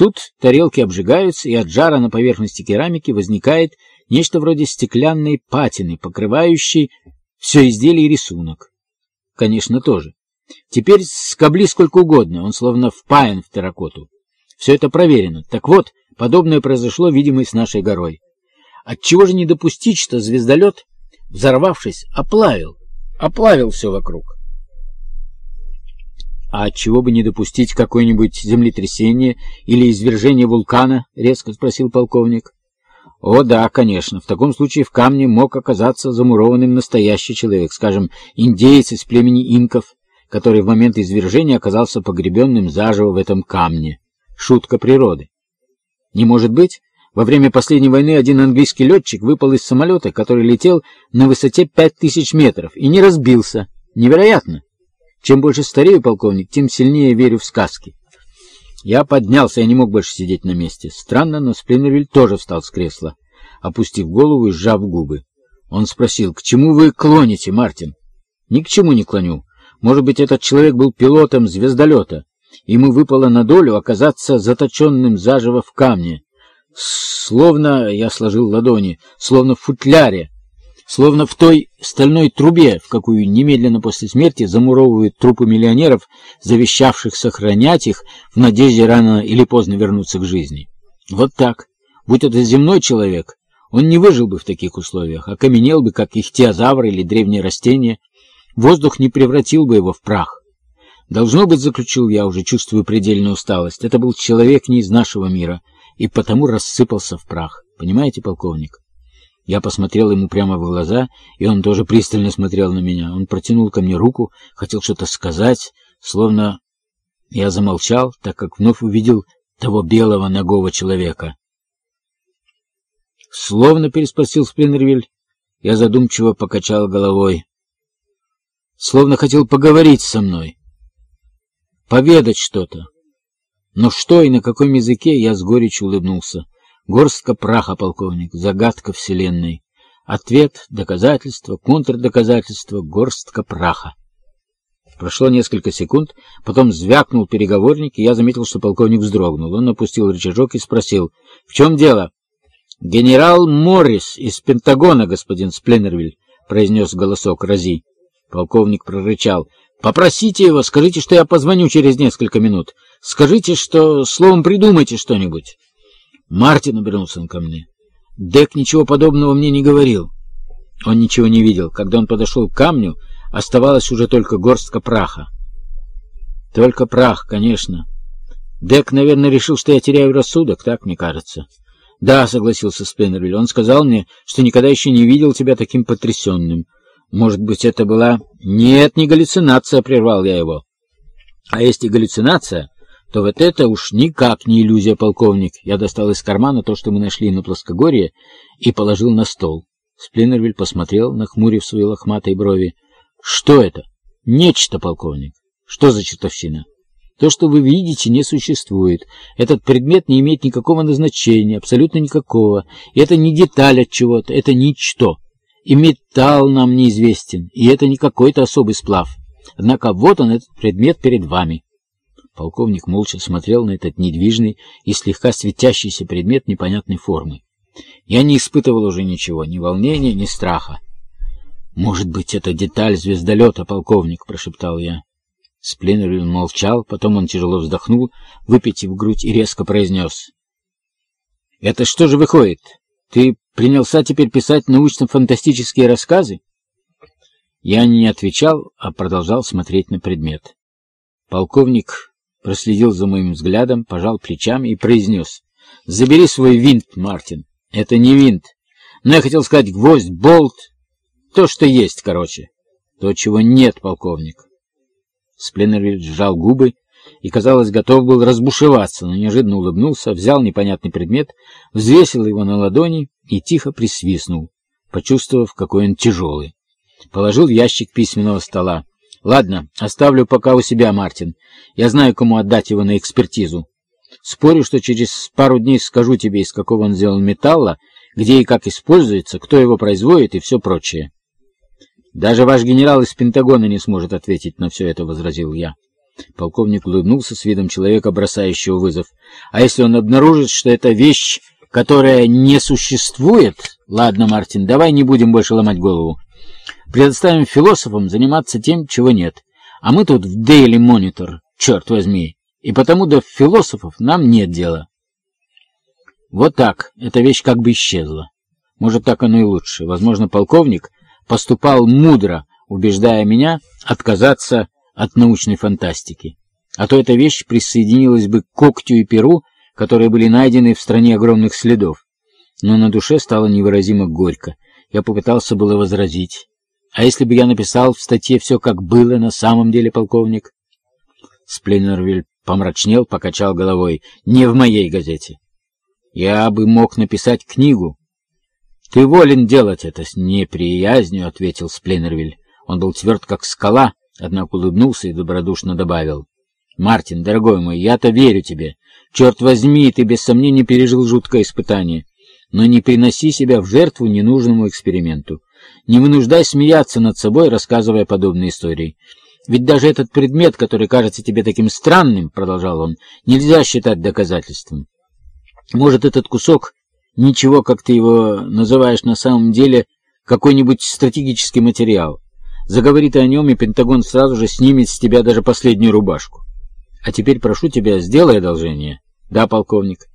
Тут тарелки обжигаются, и от жара на поверхности керамики возникает нечто вроде стеклянной патины, покрывающей все изделие и рисунок. Конечно, тоже. Теперь скобли сколько угодно, он словно впаян в терракоту. Все это проверено. Так вот, подобное произошло, видимо, и с нашей горой. Отчего же не допустить, что звездолет, взорвавшись, оплавил, оплавил все вокруг? «А отчего бы не допустить какое-нибудь землетрясение или извержение вулкана?» — резко спросил полковник. «О, да, конечно. В таком случае в камне мог оказаться замурованным настоящий человек, скажем, индеец из племени инков, который в момент извержения оказался погребенным заживо в этом камне. Шутка природы. Не может быть? Во время последней войны один английский летчик выпал из самолета, который летел на высоте пять тысяч метров, и не разбился. Невероятно! Чем больше старею, полковник, тем сильнее верю в сказки. Я поднялся, я не мог больше сидеть на месте. Странно, но Сплинервиль тоже встал с кресла, опустив голову и сжав губы. Он спросил, «К чему вы клоните, Мартин?» «Ни к чему не клоню. Может быть, этот человек был пилотом звездолета. Ему выпало на долю оказаться заточенным заживо в камне. Словно, я сложил ладони, словно в футляре, Словно в той стальной трубе, в какую немедленно после смерти замуровывают трупы миллионеров, завещавших сохранять их в надежде рано или поздно вернуться к жизни. Вот так. Будь это земной человек, он не выжил бы в таких условиях, а окаменел бы, как ихтиозавр или древние растения. Воздух не превратил бы его в прах. Должно быть, заключил я, уже чувствую предельную усталость. Это был человек не из нашего мира, и потому рассыпался в прах. Понимаете, полковник? Я посмотрел ему прямо в глаза, и он тоже пристально смотрел на меня. Он протянул ко мне руку, хотел что-то сказать, словно... Я замолчал, так как вновь увидел того белого ногого человека. «Словно?» — переспросил Спиннервиль. Я задумчиво покачал головой. Словно хотел поговорить со мной, поведать что-то. Но что и на каком языке, я с горечью улыбнулся. Горстка праха, полковник, загадка Вселенной. Ответ, доказательство, контрдоказательство, горстка праха. Прошло несколько секунд, потом звякнул переговорник, и я заметил, что полковник вздрогнул. Он опустил рычажок и спросил, «В чем дело?» «Генерал Моррис из Пентагона, господин Спленнервиль», — произнес голосок Рази. Полковник прорычал, «Попросите его, скажите, что я позвоню через несколько минут. Скажите, что... Словом, придумайте что-нибудь». Мартин обернулся ко мне. Дек ничего подобного мне не говорил. Он ничего не видел. Когда он подошел к камню, оставалась уже только горстка праха. Только прах, конечно. Дек, наверное, решил, что я теряю рассудок, так мне кажется. Да, согласился Спеннервиль. Он сказал мне, что никогда еще не видел тебя таким потрясенным. Может быть, это была... Нет, не галлюцинация, прервал я его. А если галлюцинация, то вот это уж никак не иллюзия, полковник. Я достал из кармана то, что мы нашли на плоскогорье, и положил на стол. Сплинервиль посмотрел, нахмурив свои лохматые брови. Что это? Нечто, полковник. Что за чертовщина? То, что вы видите, не существует. Этот предмет не имеет никакого назначения, абсолютно никакого. И это не деталь от чего-то, это ничто. И металл нам неизвестен, и это не какой-то особый сплав. Однако вот он, этот предмет перед вами. Полковник молча смотрел на этот недвижный и слегка светящийся предмет непонятной формы. Я не испытывал уже ничего, ни волнения, ни страха. «Может быть, это деталь звездолета, полковник», — прошептал я. Сплинервиль молчал, потом он тяжело вздохнул, выпитив грудь и резко произнес. «Это что же выходит? Ты принялся теперь писать научно-фантастические рассказы?» Я не отвечал, а продолжал смотреть на предмет. Полковник проследил за моим взглядом, пожал плечами и произнес. «Забери свой винт, Мартин. Это не винт. Но я хотел сказать гвоздь, болт. То, что есть, короче. То, чего нет, полковник». Спленнервиль сжал губы и, казалось, готов был разбушеваться, но неожиданно улыбнулся, взял непонятный предмет, взвесил его на ладони и тихо присвистнул, почувствовав, какой он тяжелый. Положил ящик письменного стола. Ладно, оставлю пока у себя, Мартин. Я знаю, кому отдать его на экспертизу. Спорю, что через пару дней скажу тебе, из какого он сделан металла, где и как используется, кто его производит и все прочее. Даже ваш генерал из Пентагона не сможет ответить на все это, — возразил я. Полковник улыбнулся с видом человека, бросающего вызов. «А если он обнаружит, что это вещь, которая не существует? Ладно, Мартин, давай не будем больше ломать голову. Предоставим философам заниматься тем, чего нет. А мы тут в Daily Monitor, черт возьми, и потому до философов нам нет дела». Вот так, эта вещь как бы исчезла. Может, так оно и лучше. Возможно, полковник поступал мудро, убеждая меня отказаться от научной фантастики. А то эта вещь присоединилась бы к когтю и перу, которые были найдены в стране огромных следов. Но на душе стало невыразимо горько. Я попытался было возразить. А если бы я написал в статье все, как было на самом деле, полковник? Спленнервиль помрачнел, покачал головой. Не в моей газете. Я бы мог написать книгу. Ты волен делать это с неприязнью, ответил Спленнервиль. Он был тверд, как скала, однако улыбнулся и добродушно добавил. «Мартин, дорогой мой, я-то верю тебе. Черт возьми, ты без сомнения пережил жуткое испытание. Но не приноси себя в жертву ненужному эксперименту. Не вынуждай смеяться над собой, рассказывая подобные истории. Ведь даже этот предмет, который кажется тебе таким странным, — продолжал он, — нельзя считать доказательством. Может, этот кусок, ничего, как ты его называешь на самом деле, какой-нибудь стратегический материал. Заговорит о нем, и Пентагон сразу же снимет с тебя даже последнюю рубашку. А теперь прошу тебя, сделай одолжение. Да, полковник.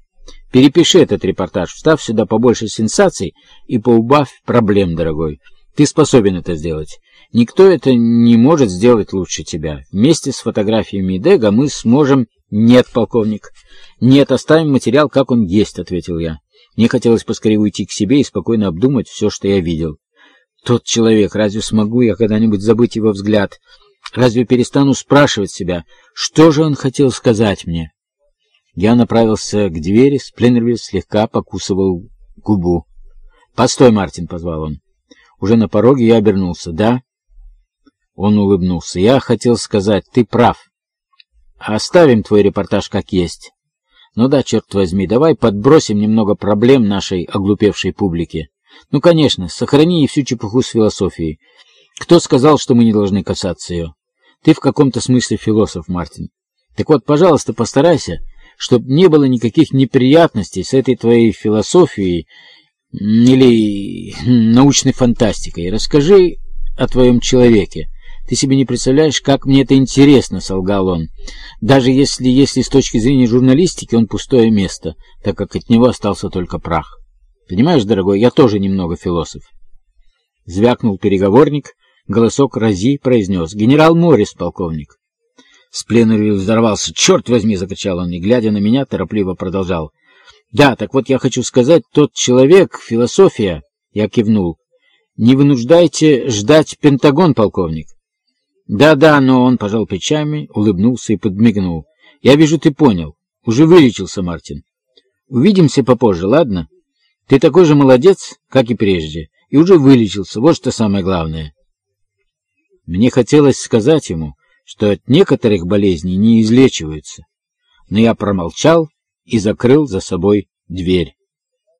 Перепиши этот репортаж, встав сюда побольше сенсаций и поубавь проблем, дорогой. Ты способен это сделать. Никто это не может сделать лучше тебя. Вместе с фотографиями Дега мы сможем... Нет, полковник. Нет, оставим материал, как он есть, ответил я. Мне хотелось поскорее уйти к себе и спокойно обдумать все, что я видел. Тот человек, разве смогу я когда-нибудь забыть его взгляд? Разве перестану спрашивать себя, что же он хотел сказать мне? Я направился к двери, Спленнервиль слегка покусывал губу. «Постой, Мартин!» — позвал он. Уже на пороге я обернулся. «Да?» Он улыбнулся. «Я хотел сказать, ты прав. Оставим твой репортаж как есть. Ну да, черт возьми, давай подбросим немного проблем нашей оглупевшей публике. Ну, конечно, сохрани и всю чепуху с философией. Кто сказал, что мы не должны касаться ее? Ты в каком-то смысле философ, Мартин. Так вот, пожалуйста, постарайся, чтобы не было никаких неприятностей с этой твоей философией или научной фантастикой. Расскажи о твоем человеке. Ты себе не представляешь, как мне это интересно, — солгал он. Даже если, если с точки зрения журналистики он пустое место, так как от него остался только прах. Понимаешь, дорогой, я тоже немного философ. Звякнул переговорник, голосок Рази произнес. «Генерал Моррис, полковник». С пленарью взорвался. «Черт возьми!» — закричал он, и, глядя на меня, торопливо продолжал. «Да, так вот я хочу сказать, тот человек, философия...» — я кивнул. «Не вынуждайте ждать Пентагон, полковник». «Да-да, но он пожал плечами, улыбнулся и подмигнул. Я вижу, ты понял. Уже вылечился, Мартин. Увидимся попозже, ладно?» Ты такой же молодец, как и прежде, и уже вылечился, вот что самое главное. Мне хотелось сказать ему, что от некоторых болезней не излечиваются, но я промолчал и закрыл за собой дверь.